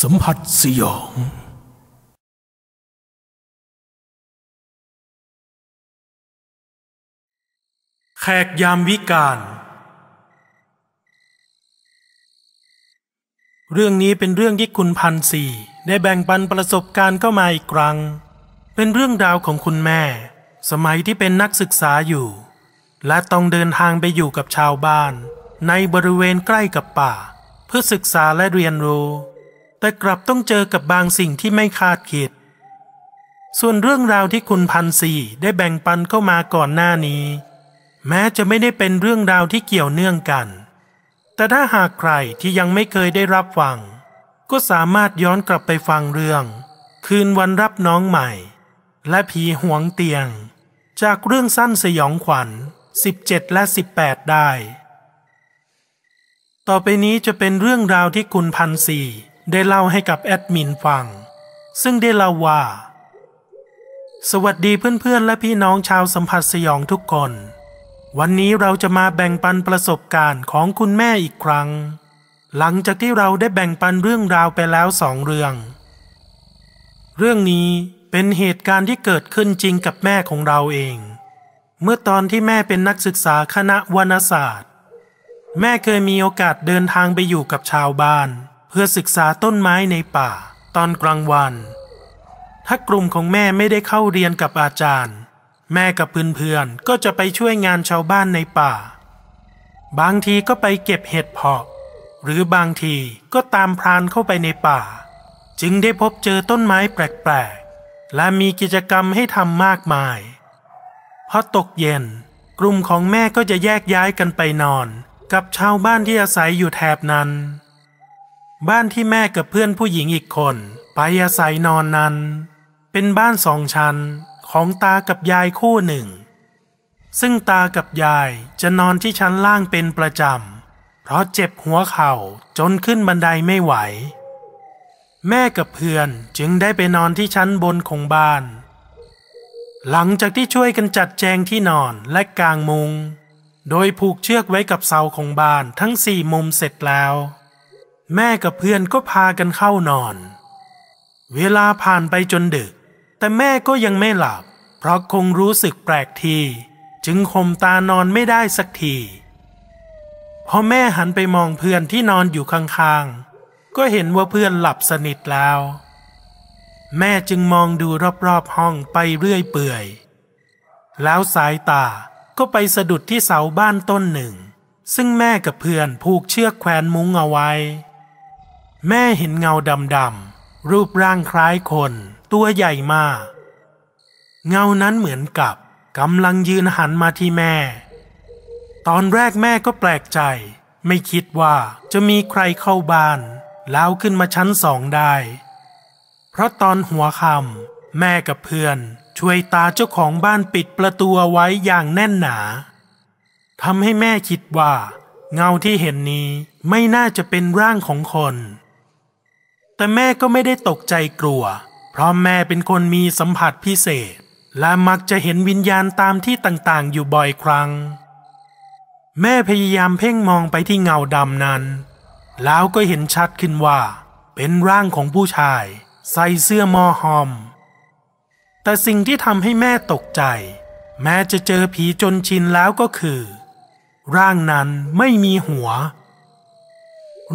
สัมผัสสยอง แขกยามวิกาลเรื่องนี้เป็นเรื่องที่คุณพันสี่ ได้แบ่งปันประสบการณ์เข้ามาอีกครั้ง เป็นเรื่องราวของคุณแม่ สมัยที่เป็นนักศึกษาอยู่ และต้องเดินทางไปอยู่กับชาวบ้าน ในบริเวณใกล้กับป่า เพื่อศึกษาและเรียนรู้ แต่กลับต้องเจอกับบางสิ่งที่ไม่คาดคิด ส่วนเรื่องราวที่คุณพันสี่ได้แบ่งปันเข้ามาก่อนหน้านี้ แม้จะไม่ได้เป็นเรื่องราวที่เกี่ยวเนื่องกัน แต่ถ้าหากใครที่ยังไม่เคยได้รับฟัง ก็สามารถย้อนกลับไปฟังเรื่อง คืนวันรับน้องใหม่ และผีหวงเตียง จากเรื่องสั้นสยองขวัญ 17 และ 18 ได้ ต่อไปนี้จะเป็นเรื่องราวที่คุณพันสี่ ได้เล่าให้กับแอดมินฟัง ซึ่งได้เล่าว่า สวัสดีเพื่อนๆ และพี่น้องชาวสัมผัสสยองทุกคน วันนี้เราจะมาแบ่งปันประสบการณ์ของคุณแม่อีกครั้ง หลังจากที่เราได้แบ่งปันเรื่องราวไปแล้วสองเรื่อง เรื่องนี้เป็นเหตุการณ์ที่เกิดขึ้นจริงกับแม่ของเราเอง เมื่อตอนที่แม่เป็นนักศึกษาคณะวรรณศาสตร์ แม่เคยมีโอกาสเดินทางไปอยู่กับชาวบ้าน เพื่อศึกษาต้นไม้ในป่า ตอนกลางวัน ถ้ากลุ่มของแม่ไม่ได้เข้าเรียนกับอาจารย์ แม่กับเพื่อนๆก็จะไปช่วยงานชาวบ้านในป่า บางทีก็ไปเก็บเห็ดเพาะ หรือบางทีก็ตามพรานเข้าไปในป่า จึงได้พบเจอต้นไม้แปลกๆ และมีกิจกรรมให้ทำมากมายพอตกเย็น กลุ่มของแม่ก็จะแยกย้ายกันไปนอน กับชาวบ้านที่อาศัยอยู่แถบนั้น บ้านที่แม่กับเพื่อนผู้หญิงอีกคน ไปอาศัยนอนนั้น เป็นบ้านสองชั้นของตากับยายคู่หนึ่ง ซึ่งตากับยายจะนอนที่ชั้นล่างเป็นประจำ เพราะเจ็บหัวเข่าจนขึ้นบันไดไม่ไหว แม่กับเพื่อนจึงได้ไปนอนที่ชั้นบนของบ้าน หลังจากที่ช่วยกันจัดแจงที่นอนและกางมุง โดยผูกเชือกไว้กับเสาของบ้านทั้งสี่มุมเสร็จแล้ว แม่กับเพื่อนก็พากันเข้านอน เวลาผ่านไปจนดึก แต่แม่ก็ยังไม่หลับ เพราะคงรู้สึกแปลกที จึงข่มตานอนไม่ได้สักที พอแม่หันไปมองเพื่อนที่นอนอยู่ข้างๆ ก็เห็นว่าเพื่อนหลับสนิทแล้ว แม่จึงมองดูรอบๆห้องไปเรื่อยเปื่อย แล้วสายตาก็ไปสะดุดที่เสาบ้านต้นหนึ่ง ซึ่งแม่กับเพื่อนผูกเชือกแขวนมุ้งเอาไว้ แม่เห็นเงาดำๆรูปร่างคล้ายคน ตัวใหญ่มาก เงานั้นเหมือนกับกำลังยืนหันมาที่แม่ ตอนแรกแม่ก็แปลกใจ ไม่คิดว่าจะมีใครเข้าบ้าน แล้วขึ้นมาชั้นสองได้ เพราะตอนหัวค่ำแม่กับเพื่อนช่วยตาเจ้าของบ้านปิดประตูไว้อย่างแน่นหนาทำให้แม่คิดว่า เงาที่เห็นนี้ไม่น่าจะเป็นร่างของคน แต่แม่ก็ไม่ได้ตกใจกลัว เพราะแม่เป็นคนมีสัมผัสพิเศษ และมักจะเห็นวิญญาณตามที่ต่างๆ อยู่บ่อยครั้ง แม่พยายามเพ่งมองไปที่เงาดำนั้น แล้วก็เห็นชัดขึ้นว่า เป็นร่างของผู้ชาย ใส่เสื้อมอหอม แต่สิ่งที่ทำให้แม่ตกใจ แม้จะเจอผีจนชินแล้วก็คือ ร่างนั้นไม่มีหัว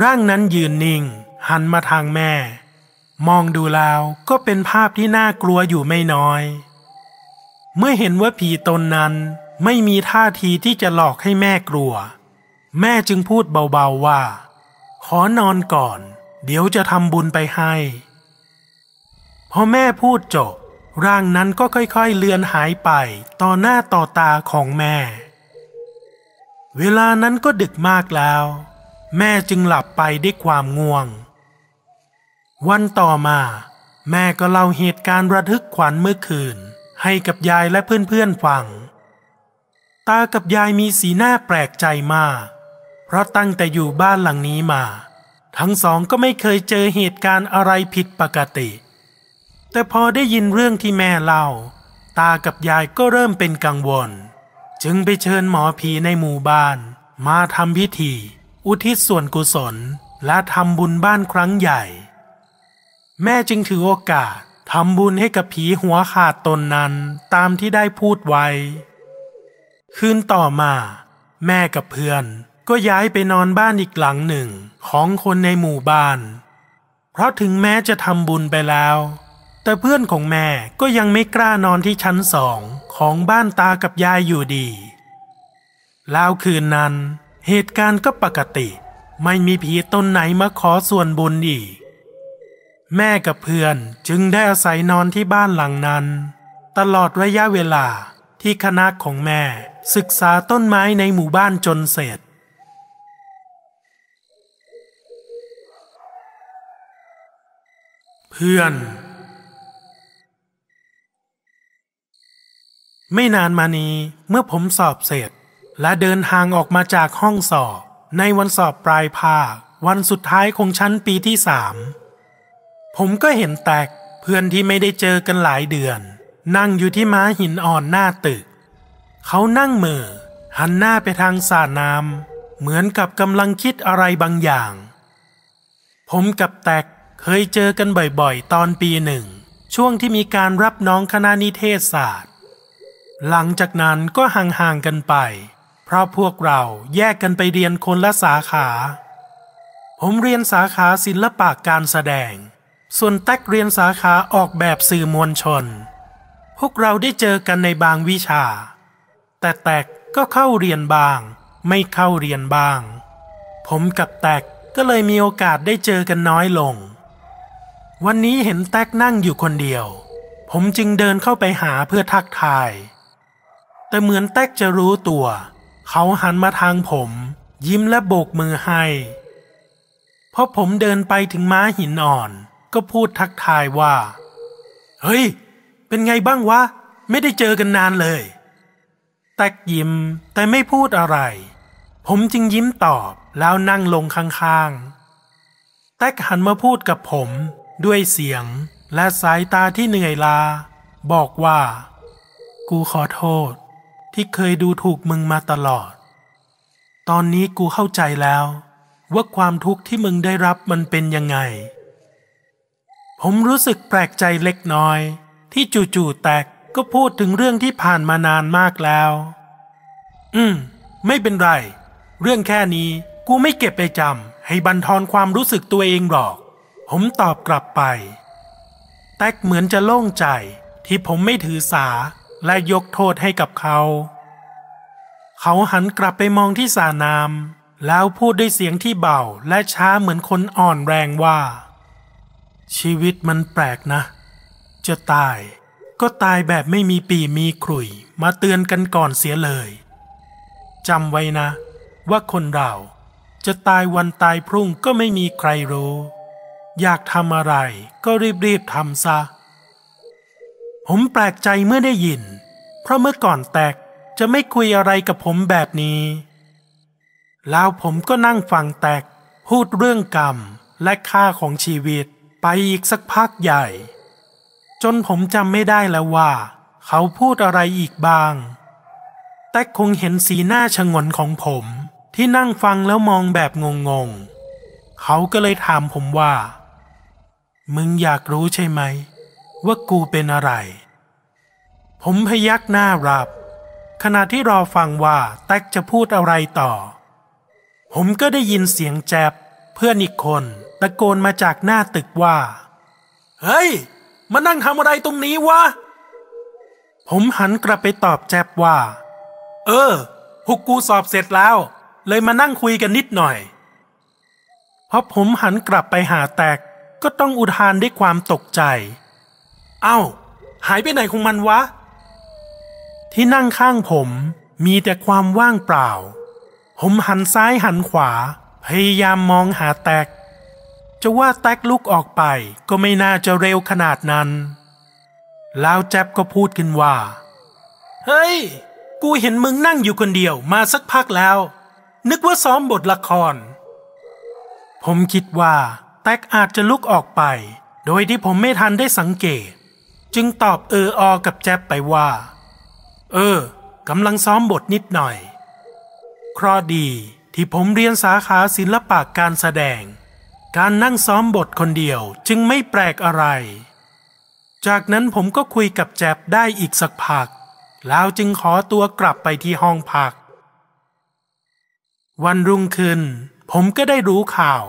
ร่างนั้นยืนนิ่ง หันมาทางแม่ มองดูแล้วก็เป็นภาพที่น่ากลัวอยู่ไม่น้อย เมื่อเห็นว่าผีตนนั้นไม่มีท่าทีที่จะหลอกให้แม่กลัว แม่จึงพูดเบาๆว่า ขอนอนก่อน เดี๋ยวจะทำบุญไปให้ พอแม่พูดจบ ร่างนั้นก็ค่อยๆเลือนหายไปต่อหน้าต่อตาของแม่ เวลานั้นก็ดึกมากแล้ว แม่จึงหลับไปด้วยความง่วง วันต่อมา แม่ก็เล่าเหตุการณ์ระทึกขวัญเมื่อคืน ให้กับยายและเพื่อนๆฟัง ตากับยายมีสีหน้าแปลกใจมาก เพราะตั้งแต่อยู่บ้านหลังนี้มา ทั้งสองก็ไม่เคยเจอเหตุการณ์อะไรผิดปกติ แต่พอได้ยินเรื่องที่แม่เล่า ตากับยายก็เริ่มเป็นกังวล จึงไปเชิญหมอผีในหมู่บ้าน มาทำพิธี อุทิศส่วนกุศลและทำบุญบ้านครั้งใหญ่ แม่จึงถือโอกาสทำบุญให้กับผีหัวขาดตนนั้นตามที่ได้พูดไว้ คืนต่อมา แม่กับเพื่อนก็ย้ายไปนอนบ้านอีกหลังหนึ่งของคนในหมู่บ้าน เพราะถึงแม้จะทำบุญไปแล้ว แต่เพื่อนของแม่ก็ยังไม่กล้านอนที่ชั้นสองของบ้านตากับยายอยู่ดี แล้วคืนนั้น เหตุการณ์ก็ปกติ ไม่มีผีตนไหนมาขอส่วนบุญอีก แม่กับเพื่อนจึงได้อาศัยนอนที่บ้านหลังนั้น ตลอดระยะเวลาที่คณะของแม่ศึกษาต้นไม้ในหมู่บ้านจนเสร็จ เพื่อน ไม่นานมานี้เมื่อผมสอบเสร็จ และเดินทางออกมาจากห้องสอบ ในวันสอบปลายภาควันสุดท้ายของชั้นปีที่สาม ผมก็เห็นแตกเพื่อนที่ไม่ได้เจอกันหลายเดือน นั่งอยู่ที่ม้าหินอ่อนหน้าตึก เขานั่งเมือหันหน้าไปทางสระน้ำเหมือนกับกำลังคิดอะไรบางอย่าง ผมกับแตกเคยเจอกันบ่อยๆ ตอนปีหนึ่ง ช่วงที่มีการรับน้องคณะนิเทศศาสตร์ หลังจากนั้นก็ห่างๆกันไป เพราะพวกเราแยกกันไปเรียนคนละสาขา ผมเรียนสาขาศิลปะการแสดง ส่วนแตกเรียนสาขาออกแบบสื่อมวลชน พวกเราได้เจอกันในบางวิชา แต่แตกก็เข้าเรียนบาง ไม่เข้าเรียนบาง ผมกับแตกก็เลยมีโอกาสได้เจอกันน้อยลง วันนี้เห็นแตกนั่งอยู่คนเดียว ผมจึงเดินเข้าไปหาเพื่อทักทาย แต่เหมือนแตกจะรู้ตัว เขาหันมาทางผม ยิ้มและโบกมือให้พอผมเดินไปถึงม้าหินอ่อน ก็พูดทักทายว่า เฮ้ย เป็นไงบ้างวะ ไม่ได้เจอกันนานเลย แตกยิ้มแต่ไม่พูดอะไร ผมจึงยิ้มตอบแล้วนั่งลงข้างๆ แตกหันมาพูดกับผมด้วยเสียงและสายตาที่เหนื่อยลา บอกว่า กูขอโทษ ที่เคยดูถูกมึงมาตลอด ตอนนี้กูเข้าใจแล้ว ว่าความทุกข์ที่มึงได้รับมันเป็นยังไง ผมรู้สึกแปลกใจเล็กน้อย ที่จู่ๆแตกก็พูดถึงเรื่องที่ผ่านมานานมากแล้ว อืม ไม่เป็นไร เรื่องแค่นี้กูไม่เก็บไปจำให้บันทอนความรู้สึกตัวเองหรอก ผมตอบกลับไป แตกเหมือนจะโล่งใจที่ผมไม่ถือสาและยกโทษให้กับเขา เขาหันกลับไปมองที่สาน้ำแล้วพูดด้วยเสียงที่เบาและช้าเหมือนคนอ่อนแรงว่า ชีวิตมันแปลกนะ จะตาย ก็ตายแบบไม่มีปีมีขลุ่ยมาเตือนกันก่อนเสียเลยจำไว้นะ ว่าคนเราจะตายวันตายพรุ่งก็ไม่มีใครรู้ อยากทำอะไรก็รีบๆทำซะ ผมแปลกใจเมื่อได้ยิน เพราะเมื่อก่อนแตกจะไม่คุยอะไรกับผมแบบนี้ แล้วผมก็นั่งฟังแตกพูดเรื่องกรรมและค่าของชีวิต ไปอีกสักพักใหญ่ จนผมจำไม่ได้แล้วว่า เขาพูดอะไรอีกบ้าง แต่คงเห็นสีหน้าชงนของผมที่นั่งฟังแล้วมองแบบงงๆ เขาก็เลยถามผมว่า มึงอยากรู้ใช่ไหม ว่ากูเป็นอะไร ผมพยักหน้ารับ ขณะที่รอฟังว่าแท็กจะพูดอะไรต่อ ผมก็ได้ยินเสียงแจบเพื่อนอีกคน ตะโกนมาจากหน้าตึกว่า เฮ้ย มานั่งทำอะไรตรงนี้วะ ผมหันกลับไปตอบแจบว่า เออพวกกูสอบเสร็จแล้ว เลยมานั่งคุยกันนิดหน่อยพอผมหันกลับไปหาแตก ก็ต้องอุทานด้วยความตกใจ เอ้า หายไปไหนของมันวะ ที่นั่งข้างผมมีแต่ความว่างเปล่า ผมหันซ้ายหันขวา พยายามมองหาแตก จะว่าแตกลุกออกไปก็ไม่น่าจะเร็วขนาดนั้น แล้วแจ๊บก็พูดขึ้นว่า เฮ้ย กูเห็นมึงนั่งอยู่คนเดียวมาสักพักแล้ว นึกว่าซ้อมบทละคร ผมคิดว่า แตกอาจจะลุกออกไป โดยที่ผมไม่ทันได้สังเกต จึงตอบเออออกับแจ๊บไปว่า เออกำลังซ้อมบทนิดหน่อย เคราะดีที่ผมเรียนสาขาศิลปะการแสดง การนั่งซ้อมบทคนเดียวจึงไม่แปลกอะไร จากนั้นผมก็คุยกับแจบได้อีกสักพัก แล้วจึงขอตัวกลับไปที่ห้องพัก วันรุ่งขึ้น ผมก็ได้รู้ข่าว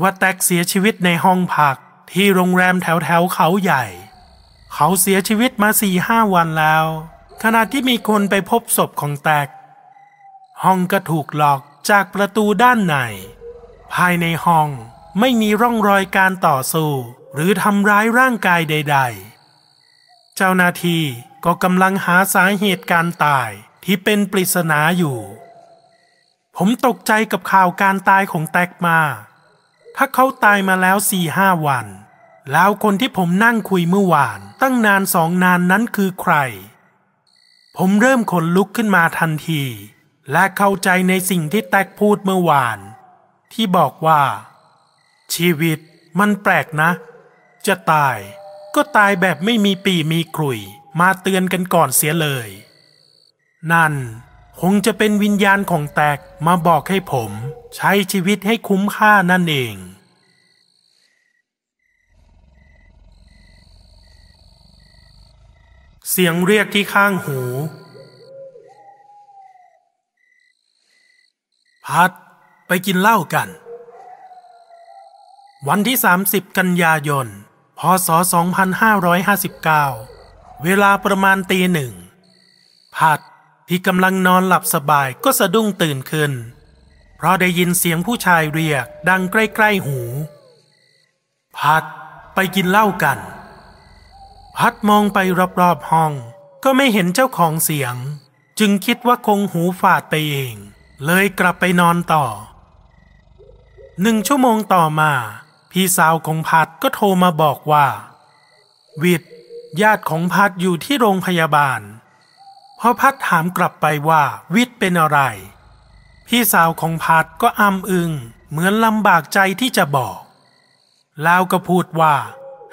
ว่าแตกเสียชีวิตในห้องพักที่โรงแรมแถวแถวเขาใหญ่ เขาเสียชีวิตมาสี่ห้าวันแล้ว ขณะที่มีคนไปพบศพของแตก ห้องก็ถูกล็อกจากประตูด้านใน ภายในห้อง ไม่มีร่องรอยการต่อสู้ หรือทำร้ายร่างกายใด ๆ เจ้าหน้าที่ก็กำลังหาสาเหตุการตายที่เป็นปริศนาอยู่ ผมตกใจกับข่าวการตายของแตกมา ถ้าเขาตายมาแล้วสี่ห้าวัน แล้วคนที่ผมนั่งคุยเมื่อวานตั้งนานสองนานนั้นคือใคร ผมเริ่มขนลุกขึ้นมาทันที และเข้าใจในสิ่งที่แตกพูดเมื่อวาน ที่บอกว่า ชีวิตมันแปลกนะ จะตายก็ตายแบบไม่มีปีมีกลุยมาเตือนกันก่อนเสียเลย นั่นคงจะเป็นวิญญาณของแตกมาบอกให้ผม ใช้ชีวิตให้คุ้มค่านั่นเอง เสียงเรียกที่ข้างหู พัดไปกินเหล้ากัน วันที่ 30 กันยายน พศ 2559 เวลาประมาณตีหนึ่ง พัดที่กำลังนอนหลับสบายก็สะดุ้งตื่นขึ้น เพราะได้ยินเสียงผู้ชายเรียกดังใกล้ๆหู พัดไปกินเหล้ากัน พัดมองไปรอบๆห้อง ก็ไม่เห็นเจ้าของเสียง จึงคิดว่าคงหูฝาดไปเอง เลยกลับไปนอนต่อหนึ่งชั่วโมงต่อมา พี่สาวของพัดก็โทรมาบอกว่า วิทย์ญาติของพัดอยู่ที่โรงพยาบาลพอพัดถามกลับไปว่าวิทย์เป็นอะไร พี่สาวของพัดก็อ้ำอึงเหมือนลำบากใจที่จะบอก แล้วก็พูดว่า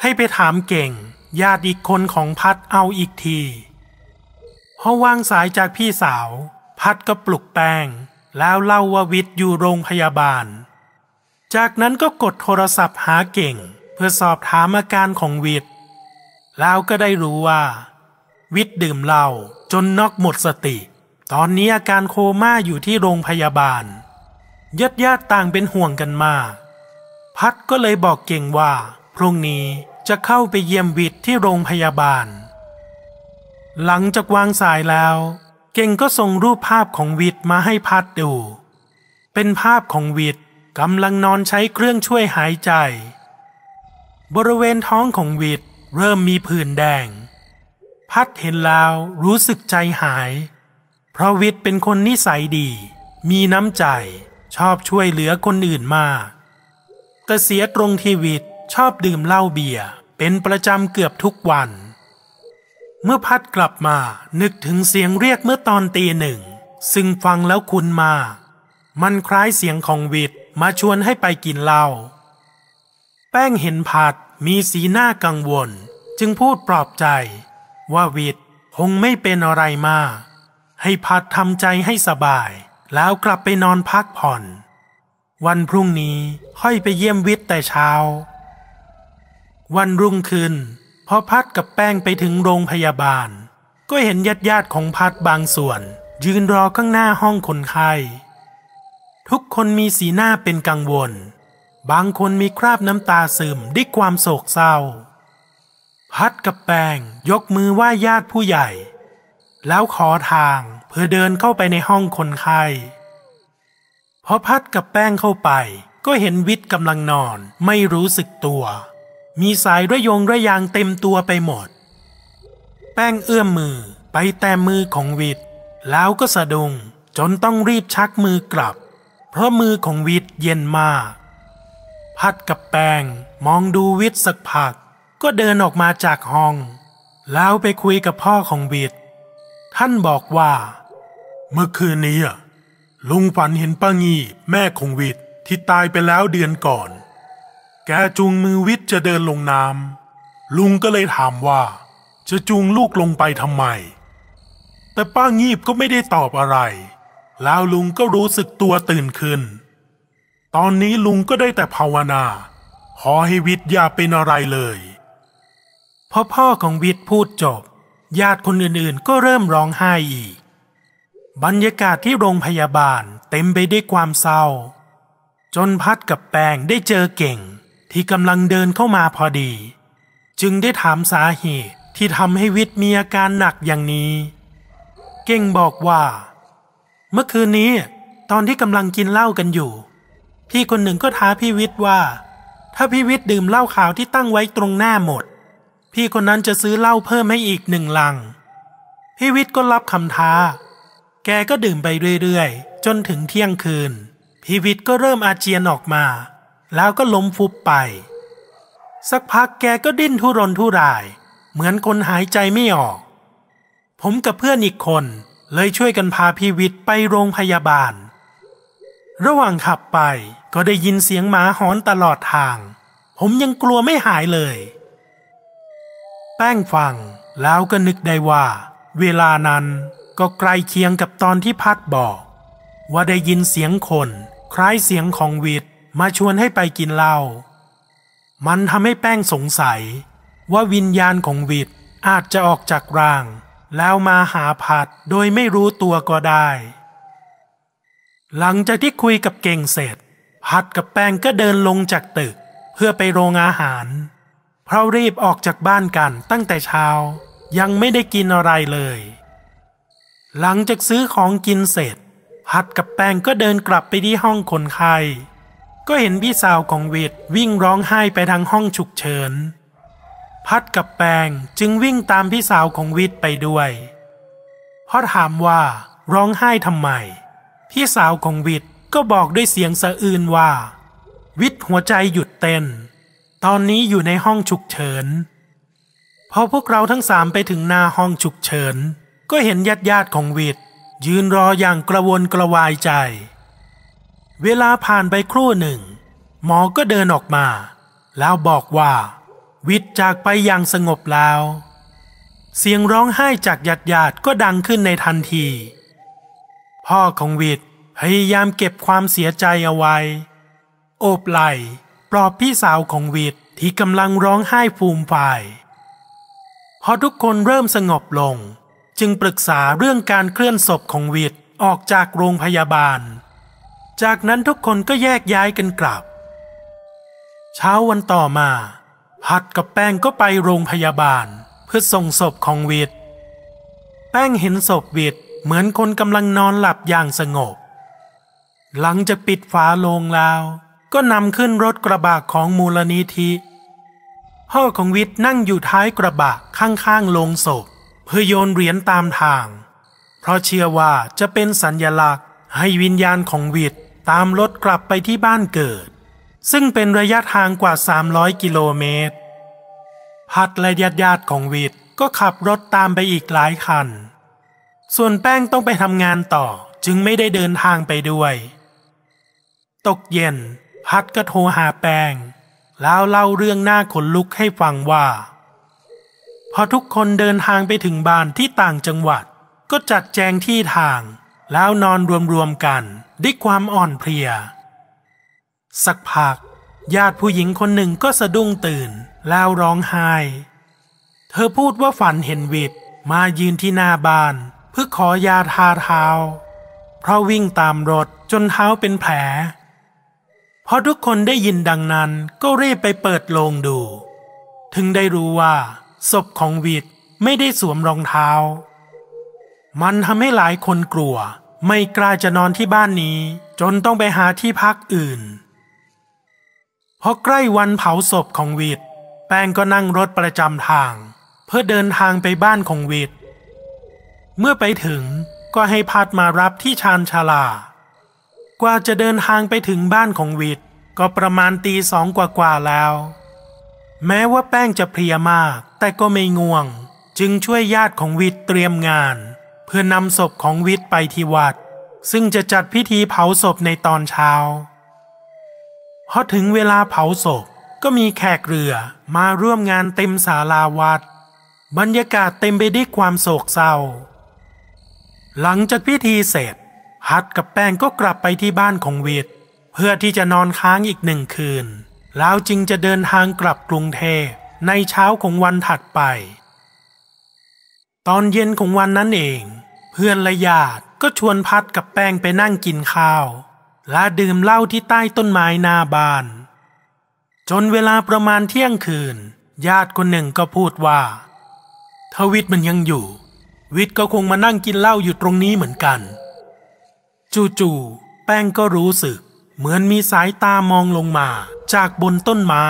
ให้ไปถามเก่ง ญาติอีกคนของพัดเอาอีกทีพอวางสายจากพี่สาว พัดก็ปลุกแป้ง แล้วเล่าว่าวิทย์อยู่โรงพยาบาล จากนั้นก็กดโทรศัพท์หาเก่ง เพื่อสอบถามอาการของวิทย์แล้วก็ได้รู้ว่า วิทย์ดื่มเหล้าจนน็อกหมดสติ ตอนนี้อาการโคม่าอยู่ที่โรงพยาบาลญาติญาติต่างเป็นห่วงกันมาก พัดก็เลยบอกเก่งว่า พรุ่งนี้จะเข้าไปเยี่ยมวิทย์ที่โรงพยาบาล หลังจากวางสายแล้ว เก่งก็ส่งรูปภาพของวิทย์มาให้พัดดู เป็นภาพของวิทย์ กำลังนอนใช้เครื่องช่วยหายใจ บริเวณท้องของวิทย์เริ่มมีผื่นแดง พัดเห็นแล้วรู้สึกใจหาย เพราะวิทย์เป็นคนนิสัยดี มีน้ำใจ ชอบช่วยเหลือคนอื่นมาก แต่เสียตรงที่วิทย์ชอบดื่มเหล้าเบียร์เป็นประจำเกือบทุกวัน เมื่อพัดกลับมานึกถึงเสียงเรียกเมื่อตอนตีหนึ่ง ซึ่งฟังแล้วคุ้นมา มันคล้ายเสียงของวิทย์ มาชวนให้ไปกินเหล้าแป้งเห็นพัดมีสีหน้ากังวล จึงพูดปลอบใจ ว่าวิทย์คงไม่เป็นอะไรมาก ให้พัดทำใจให้สบาย แล้วกลับไปนอนพักผ่อน วันพรุ่งนี้ค่อยไปเยี่ยมวิทย์แต่เช้า วันรุ่งขึ้นพอพัดกับแป้งไปถึงโรงพยาบาล ก็เห็นญาติญาติของพัดบางส่วน ยืนรอข้างหน้าห้องคนไข้ ทุกคนมีสีหน้าเป็นกังวล บางคนมีคราบน้ำตาซึมด้วยความโศกเศร้า พัดกับแป้งยกมือไหว้ญาติผู้ใหญ่ แล้วขอทางเพื่อเดินเข้าไปในห้องคนไข้พอพัดกับแป้งเข้าไป ก็เห็นวิทย์กำลังนอนไม่รู้สึกตัว มีสายระยงระยางเต็มตัวไปหมด แป้งเอื้อมมือไปแตะมือของวิทย์แล้วก็สะดุ้งจนต้องรีบชักมือกลับ เพราะมือของวิทย์เย็นมาก พัดกับแปงมองดูวิทย์สักพัก ก็เดินออกมาจากห้อง แล้วไปคุยกับพ่อของวิทย์ท่านบอกว่า เมื่อคืนนี้ลุงฝันเห็นป้างีแม่ของวิทย์ที่ตายไปแล้วเดือนก่อน แกจูงมือวิทย์จะเดินลงน้ำลุงก็เลยถามว่า จะจูงลูกลงไปทำไม แต่ป้างีบก็ไม่ได้ตอบอะไร แล้วลุงก็รู้สึกตัวตื่นขึ้น ตอนนี้ลุงก็ได้แต่ภาวนา ขอให้วิทย์อย่าเป็นอะไรเลยพอพ่อของวิทย์พูดจบ ญาติคนอื่นๆ ก็เริ่มร้องไห้อีก บรรยากาศที่โรงพยาบาลเต็มไปด้วยความเศร้า จนพัดกับแปงได้เจอเก่งที่กำลังเดินเข้ามาพอดี จึงได้ถามสาเหตุที่ทำให้วิทย์มีอาการหนักอย่างนี้ เก่งบอกว่า เมื่อคืนนี้ตอนที่กำลังกินเหล้ากันอยู่ พี่คนหนึ่งก็ท้าพี่วิทย์ว่า ถ้าพี่วิทย์ดื่มเหล้าขาวที่ตั้งไว้ตรงหน้าหมด พี่คนนั้นจะซื้อเหล้าเพิ่มให้อีกหนึ่งลัง พี่วิทย์ก็รับคำท้า แกก็ดื่มไปเรื่อยๆ จนถึงเที่ยงคืน พี่วิทย์ก็เริ่มอาเจียนออกมา แล้วก็ล้มฟุบไป สักพักแกก็ดิ้นทุรนทุราย เหมือนคนหายใจไม่ออก ผมกับเพื่อนอีกคน เลยช่วยกันพาพี่วิทย์ไปโรงพยาบาล ระหว่างขับไปก็ได้ยินเสียงหมาหอนตลอดทาง ผมยังกลัวไม่หายเลย แป้งฟังแล้วก็นึกได้ว่า เวลานั้นก็ใกล้เคียงกับตอนที่พัดบอก ว่าได้ยินเสียงคนคล้ายเสียงของวิทย์มาชวนให้ไปกินเหล้ามันทำให้แป้งสงสัย ว่าวิญญาณของวิทย์อาจจะออกจากร่าง แล้วมาหาพัดโดยไม่รู้ตัวก็ได้ หลังจากที่คุยกับเก่งเสร็จพัดกับแป้งก็เดินลงจากตึก เพื่อไปโรงอาหาร เพราะรีบออกจากบ้านกันตั้งแต่เช้า ยังไม่ได้กินอะไรเลย หลังจากซื้อของกินเสร็จพัดกับแป้งก็เดินกลับไปที่ห้องคนไข้ก็เห็นพี่สาวของวิทวิ่งร้องไห้ไปทางห้องฉุกเฉิน พัดกับแปงจึงวิ่งตามพี่สาวของวิทย์ไปด้วยพราะถามว่าร้องไห้ทำไม พี่สาวของวิทย์ก็บอกด้วยเสียงสะอื้นว่า วิทย์หัวใจหยุดเต้น ตอนนี้อยู่ในห้องฉุกเฉินพอพวกเราทั้งสามไปถึงหน้าห้องฉุกเฉิน ก็เห็นญาติญาติของวิทย์ยืนรออย่างกระวนกระวายใจ เวลาผ่านไปครู่หนึ่ง หมอก็เดินออกมา แล้วบอกว่า วิทย์จากไปอย่างสงบแล้ว เสียงร้องไห้จากญาติญาติก็ดังขึ้นในทันที พ่อของวิทย์พยายามเก็บความเสียใจเอาไว้ โอบไหล่ปลอบพี่สาวของวิทย์ที่กำลังร้องไห้ฟูมฝ่ายพอทุกคนเริ่มสงบลง จึงปรึกษาเรื่องการเคลื่อนศพของวิทย์ออกจากโรงพยาบาล จากนั้นทุกคนก็แยกย้ายกันกลับ เช้าวันต่อมา พัดกับแป้งก็ไปโรงพยาบาล เพื่อส่งศพของวิทย์แป้งเห็นศพวิทย์เหมือนคนกำลังนอนหลับอย่างสงบ หลังจากปิดฝาโลงแล้ว ก็นำขึ้นรถกระบะของมูลนิธิพ่อของวิทย์นั่งอยู่ท้ายกระบะข้างๆโลงศพ เพื่อโยนเหรียญตามทาง เพราะเชื่อว่าจะเป็นสัญญลักษณ์ให้วิญญาณของวิทย์ตามรถกลับไปที่บ้านเกิด ซึ่งเป็นระยะทางกว่า 300 กิโลเมตร พัดและญาติญาติของวิทย์ก็ขับรถตามไปอีกหลายคัน ส่วนแป้งต้องไปทำงานต่อจึงไม่ได้เดินทางไปด้วย ตกเย็น พัดก็โทรหาแป้ง แล้วเล่าเรื่องหน้าขนลุกให้ฟังว่า พอทุกคนเดินทางไปถึงบ้านที่ต่างจังหวัด ก็จัดแจงที่ทาง แล้วนอนรวมๆกันด้วยความอ่อนเพลีย สักพัก ญาติผู้หญิงคนหนึ่งก็สะดุ้งตื่น แล้วร้องไห้ เธอพูดว่าฝันเห็นวิทย์มายืนที่หน้าบ้าน เพื่อขอยาทาเท้า เพราะวิ่งตามรถจนเท้าเป็นแผลพอทุกคนได้ยินดังนั้นก็รีบไปเปิดโลงดู ถึงได้รู้ว่าศพของวิทย์ไม่ได้สวมรองเท้า มันทำให้หลายคนกลัว ไม่กล้าจะนอนที่บ้านนี้ จนต้องไปหาที่พักอื่น พอใกล้วันเผาศพของวิทย์แป้งก็นั่งรถประจำทาง เพื่อเดินทางไปบ้านของวิทย์เมื่อไปถึงก็ให้พัดมารับที่ชานชาลา กว่าจะเดินทางไปถึงบ้านของวิทย์ก็ประมาณตีสองกว่าๆแล้ว แม้ว่าแป้งจะเพลียมาก แต่ก็ไม่ง่วง จึงช่วยญาติของวิทย์เตรียมงาน เพื่อนำศพของวิทย์ไปที่วัด ซึ่งจะจัดพิธีเผาศพในตอนเช้า พอถึงเวลาเผาศพก็มีแขกเรือมาร่วมงานเต็มศาลาวัด บรรยากาศเต็มไปด้วยความโศกเศร้า หลังจากพิธีเสร็จพัดกับแป้งก็กลับไปที่บ้านของวิทย์เพื่อที่จะนอนค้างอีกหนึ่งคืน แล้วจึงจะเดินทางกลับกรุงเทพในเช้าของวันถัดไป ตอนเย็นของวันนั้นเอง เพื่อนและญาติก็ชวนพัดกับแป้งไปนั่งกินข้าว และดื่มเหล้าที่ใต้ต้นไม้หน้าบ้าน จนเวลาประมาณเที่ยงคืน ญาติคนหนึ่งก็พูดว่าถ้าวิทย์มันยังอยู่ วิทย์ก็คงมานั่งกินเหล้าอยู่ตรงนี้เหมือนกัน จู่ๆแป้งก็รู้สึก เหมือนมีสายตามองลงมาจากบนต้นไม้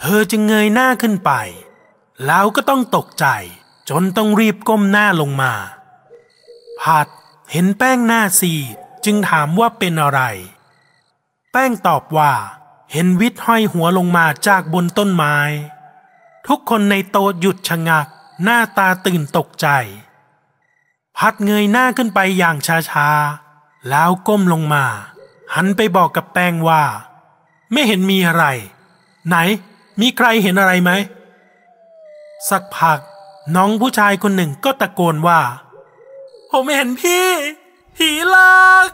เธอจึงเงยหน้าขึ้นไป แล้วก็ต้องตกใจ จนต้องรีบก้มหน้าลงมา ผัดเห็นแป้งหน้าซีด จึงถามว่าเป็นอะไร แป้งตอบว่า เห็นวิทย์ห้อยหัวลงมาจากบนต้นไม้ ทุกคนในโต๊ะหยุดชะงัก หน้าตาตื่นตกใจ พัดเงยหน้าขึ้นไปอย่างช้าๆ แล้วก้มลงมา หันไปบอกกับแป้งว่า ไม่เห็นมีอะไร ไหน มีใครเห็นอะไรไหม สักพักน้องผู้ชายคนหนึ่งก็ตะโกนว่า ผมเห็นพี่ ผีหลอก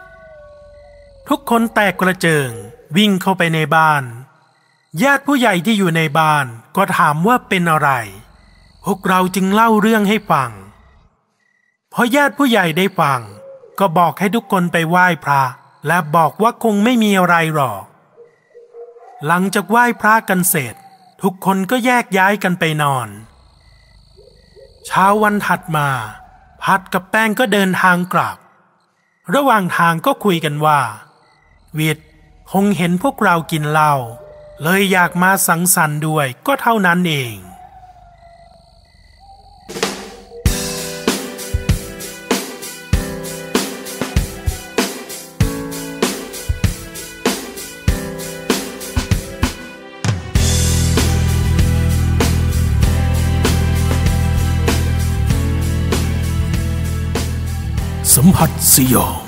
ทุกคนแตกกระเจิง วิ่งเข้าไปในบ้าน ญาติผู้ใหญ่ที่อยู่ในบ้านก็ถามว่าเป็นอะไร พวกเราจึงเล่าเรื่องให้ฟังพอญาติผู้ใหญ่ได้ฟัง ก็บอกให้ทุกคนไปไหว้พระ และบอกว่าคงไม่มีอะไรหรอก หลังจากไหว้พระกันเสร็จ ทุกคนก็แยกย้ายกันไปนอนเช้าวันถัดมา พัดกับแป้งก็เดินทางกลับ ระหว่างทางก็คุยกันว่า วิทย์คงเห็นพวกเรากินเหล้าเลยอยากมาสังสรรค์ด้วยก็เท่านั้นเอง สัมผัสสยอง